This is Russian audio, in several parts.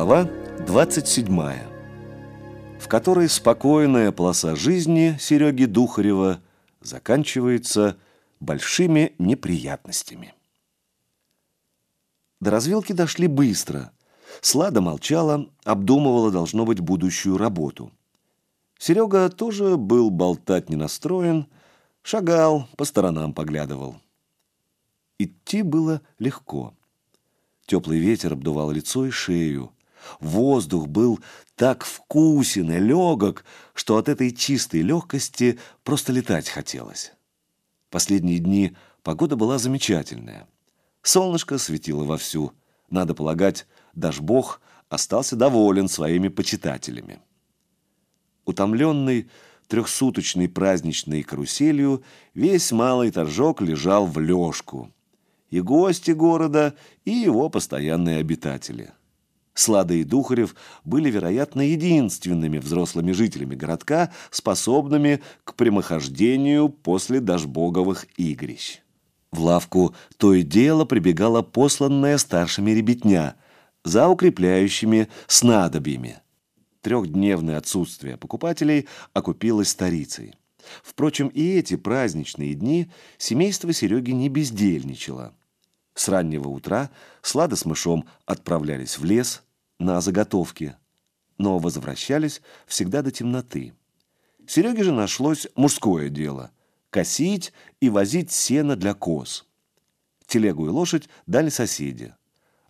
Глава 27, в которой спокойная полоса жизни Сереги Духарева заканчивается большими неприятностями. До развилки дошли быстро. Слада молчала, обдумывала, должно быть, будущую работу. Серега тоже был болтать не настроен, шагал, по сторонам поглядывал. Идти было легко. Теплый ветер обдувал лицо и шею. Воздух был так вкусен и легок, что от этой чистой легкости просто летать хотелось. Последние дни погода была замечательная. Солнышко светило вовсю. Надо полагать, даже Бог остался доволен своими почитателями. Утомленный трехсуточной праздничной каруселью, весь малый торжок лежал в лёжку – и гости города, и его постоянные обитатели. Слада и Духарев были, вероятно, единственными взрослыми жителями городка, способными к прямохождению после дашбоговых игрищ. В лавку то и дело прибегала посланная старшими ребятня за укрепляющими снадобьями. Трехдневное отсутствие покупателей окупилось старицей. Впрочем, и эти праздничные дни семейство Сереги не бездельничало – с раннего утра Слада с мышом отправлялись в лес на заготовки, но возвращались всегда до темноты. Сереге же нашлось мужское дело – косить и возить сено для коз. Телегу и лошадь дали соседи.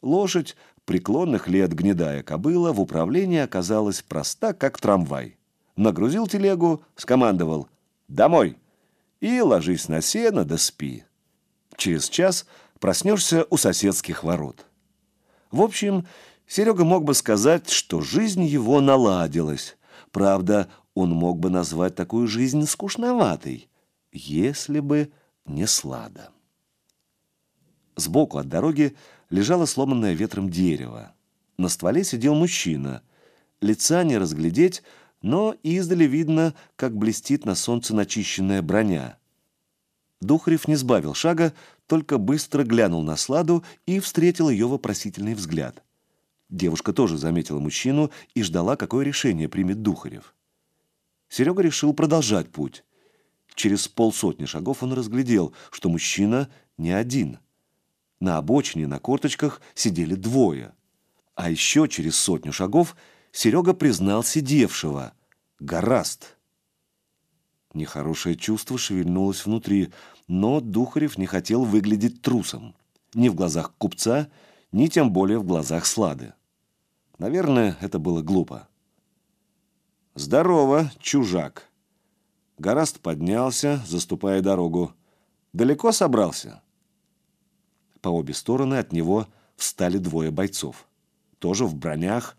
Лошадь, преклонных лет гнедая кобыла, в управлении оказалась проста, как трамвай. Нагрузил телегу, скомандовал «Домой!» и ложись на сено да спи. Через час – проснешься у соседских ворот. В общем, Серега мог бы сказать, что жизнь его наладилась. Правда, он мог бы назвать такую жизнь скучноватой, если бы не слада. Сбоку от дороги лежало сломанное ветром дерево. На стволе сидел мужчина. Лица не разглядеть, но издали видно, как блестит на солнце начищенная броня. Духарев не сбавил шага, только быстро глянул на Сладу и встретил ее вопросительный взгляд. Девушка тоже заметила мужчину и ждала, какое решение примет Духарев. Серега решил продолжать путь. Через полсотни шагов он разглядел, что мужчина не один. На обочине на корточках сидели двое. А еще через сотню шагов Серега признал сидевшего — Гораст. Нехорошее чувство шевельнулось внутри, но Духарев не хотел выглядеть трусом. Ни в глазах купца, ни тем более в глазах Слады. Наверное, это было глупо. «Здорово, чужак!» Гораст поднялся, заступая дорогу. «Далеко собрался?» По обе стороны от него встали двое бойцов. Тоже в бронях,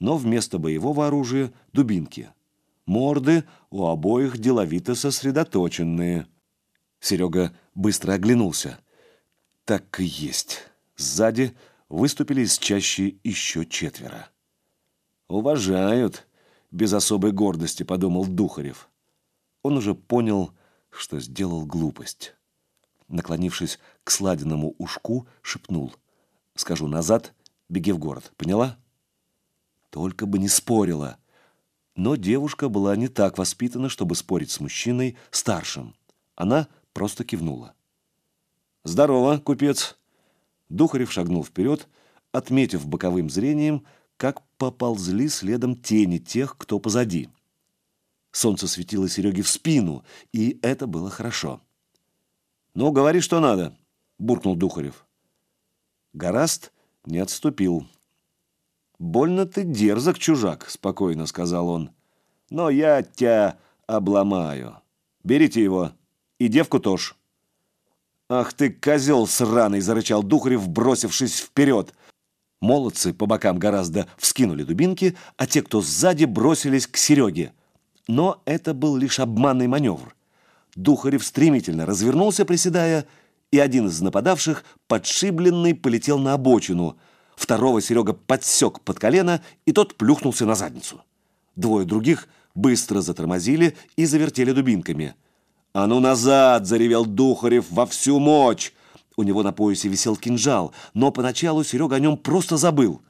но вместо боевого оружия – дубинки – Морды у обоих деловито сосредоточенные. Серега быстро оглянулся. Так и есть. Сзади выступили из чащи еще четверо. «Уважают», — без особой гордости подумал Духарев. Он уже понял, что сделал глупость. Наклонившись к сладенному ушку, шепнул. «Скажу назад, беги в город. Поняла?» «Только бы не спорила», но девушка была не так воспитана, чтобы спорить с мужчиной старшим. Она просто кивнула. «Здорово, купец!» Духарев шагнул вперед, отметив боковым зрением, как поползли следом тени тех, кто позади. Солнце светило Сереге в спину, и это было хорошо. «Ну, говори, что надо!» — буркнул Духарев. Гораст не отступил. «Больно ты дерзок, чужак», — спокойно сказал он. «Но я тебя обломаю. Берите его. И девку тоже». «Ах ты, козел сраный!» — зарычал Духарев, бросившись вперед. Молодцы по бокам гораздо вскинули дубинки, а те, кто сзади, бросились к Сереге. Но это был лишь обманный маневр. Духарев стремительно развернулся, приседая, и один из нападавших, подшибленный, полетел на обочину — Второго Серега подсек под колено, и тот плюхнулся на задницу. Двое других быстро затормозили и завертели дубинками. «А ну назад!» – заревел Духарев во всю мощь. У него на поясе висел кинжал, но поначалу Серега о нем просто забыл.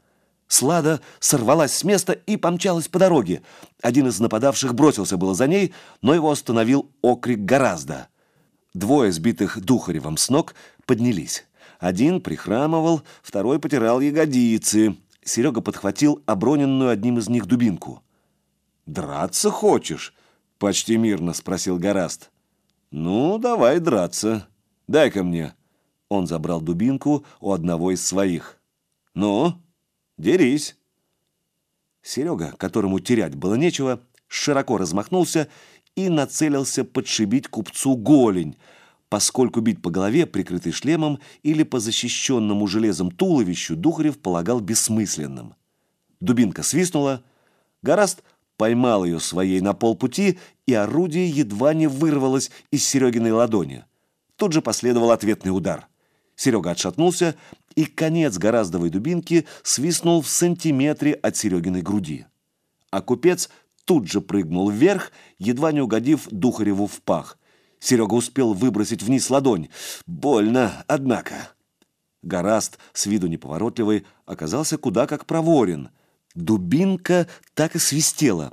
Слада сорвалась с места и помчалась по дороге. Один из нападавших бросился было за ней, но его остановил окрик гораздо. Двое сбитых Духаревым с ног поднялись. Один прихрамывал, второй потирал ягодицы. Серега подхватил оброненную одним из них дубинку. «Драться хочешь?» — почти мирно спросил Гораст. «Ну, давай драться. Дай-ка мне». Он забрал дубинку у одного из своих. «Ну, дерись». Серега, которому терять было нечего, широко размахнулся и нацелился подшибить купцу голень, поскольку бить по голове, прикрытой шлемом, или по защищенному железом туловищу Духарев полагал бессмысленным. Дубинка свистнула, Гораст поймал ее своей на полпути, и орудие едва не вырвалось из Серегиной ладони. Тут же последовал ответный удар. Серега отшатнулся, и конец гораздовой дубинки свистнул в сантиметре от Серегиной груди. А купец тут же прыгнул вверх, едва не угодив Духареву в пах. Серега успел выбросить вниз ладонь. Больно, однако. Гораст, с виду неповоротливый, оказался куда как проворен. Дубинка так и свистела.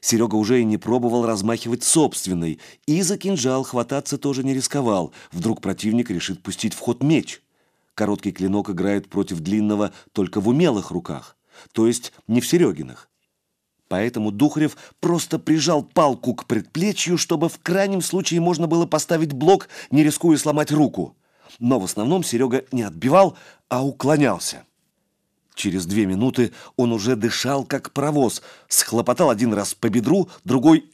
Серега уже и не пробовал размахивать собственной, и за кинжал хвататься тоже не рисковал. Вдруг противник решит пустить в ход меч. Короткий клинок играет против длинного только в умелых руках, то есть не в Серегиных. Поэтому Духарев просто прижал палку к предплечью, чтобы в крайнем случае можно было поставить блок, не рискуя сломать руку. Но в основном Серега не отбивал, а уклонялся. Через две минуты он уже дышал, как паровоз, схлопотал один раз по бедру, другой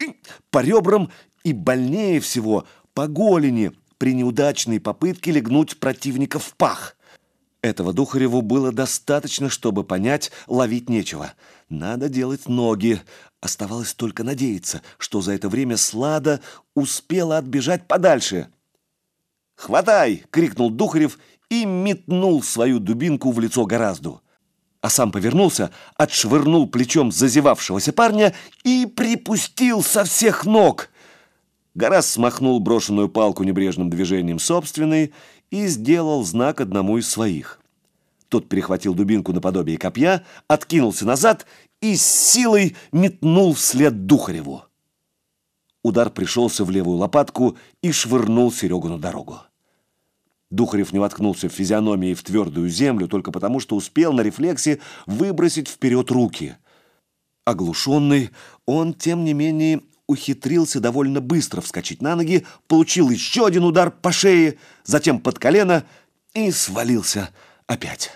по ребрам и больнее всего по голени при неудачной попытке легнуть противника в пах. Этого Духареву было достаточно, чтобы понять, ловить нечего. Надо делать ноги. Оставалось только надеяться, что за это время Слада успела отбежать подальше. «Хватай!» — крикнул Духарев и метнул свою дубинку в лицо Горазду. А сам повернулся, отшвырнул плечом зазевавшегося парня и припустил со всех ног. Гораз смахнул брошенную палку небрежным движением собственной и сделал знак одному из своих. Тот перехватил дубинку наподобие копья, откинулся назад и с силой метнул вслед Духареву. Удар пришелся в левую лопатку и швырнул Серегу на дорогу. Духарев не воткнулся в физиономии в твердую землю только потому, что успел на рефлексе выбросить вперед руки. Оглушенный, он, тем не менее, ухитрился довольно быстро вскочить на ноги, получил еще один удар по шее, затем под колено и свалился опять.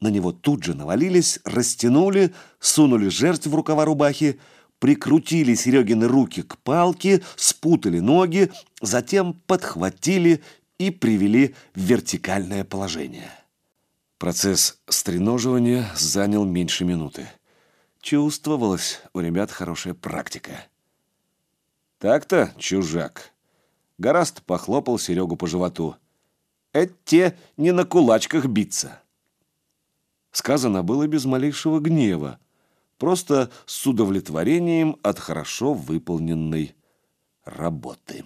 На него тут же навалились, растянули, сунули жертв в рукава рубахи, прикрутили Серегины руки к палке, спутали ноги, затем подхватили и привели в вертикальное положение. Процесс стреноживания занял меньше минуты. Чувствовалась у ребят хорошая практика. «Так-то, чужак!» Гораст похлопал Серегу по животу. «Это не на кулачках биться!» Сказано было без малейшего гнева, просто с удовлетворением от хорошо выполненной работы.